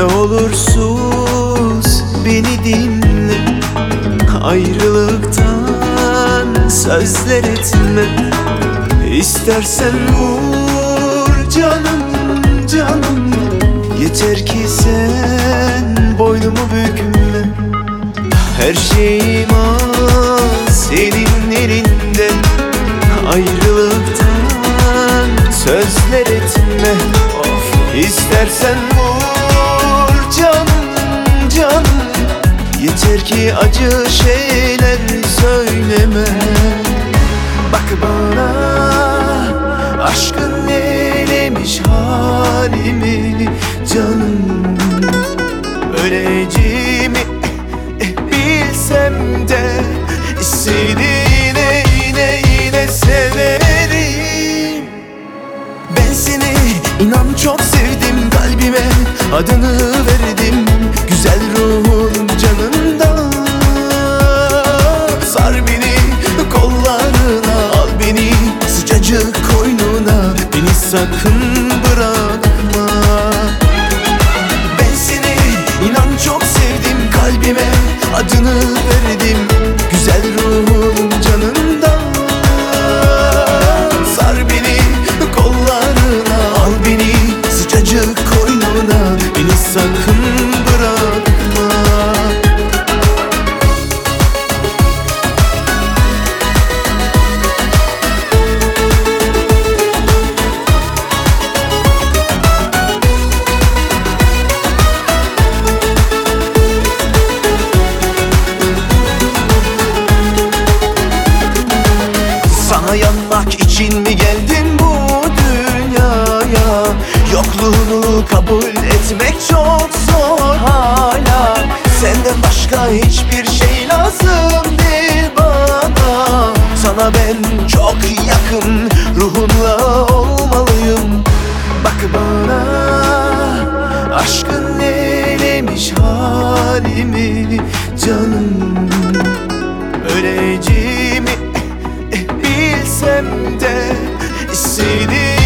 Ne olur sus beni dinle. Ayrılıktan sözler etme. İstersen vur canım canım. Yeter ki sen boynumu bükme. Her şeyim az senin elinde. Ayrılıktan sözler etme. Of. İstersen vur Yeter ki acı şeyler söyleme. Bak bana aşkın neylemiş halimi canım. Öleceğimi sakın Yokluğunu kabul etmek çok zor hala. Senden başka hiçbir şey lazım değil bana. Sana ben çok yakın ruhunla olmalıyım. Bak bana aşkın neylemiş halimi canım. Öleceğimi bilsem de Seni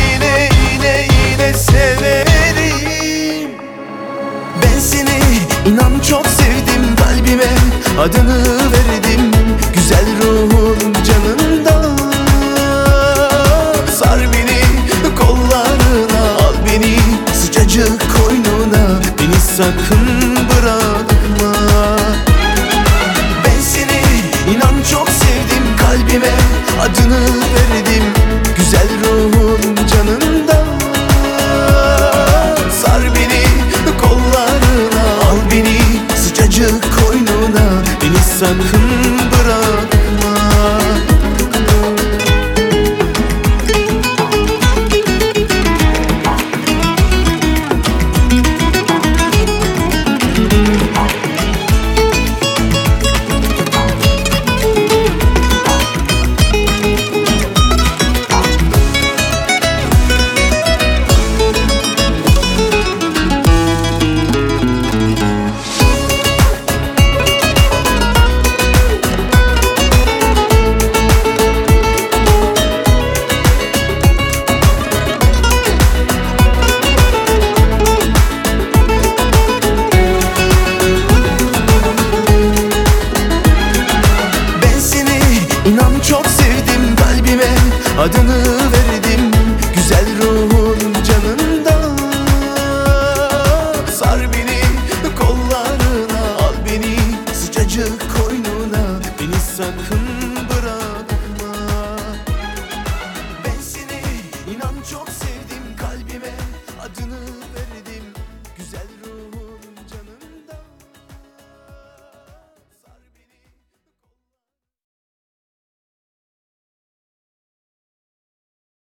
Beni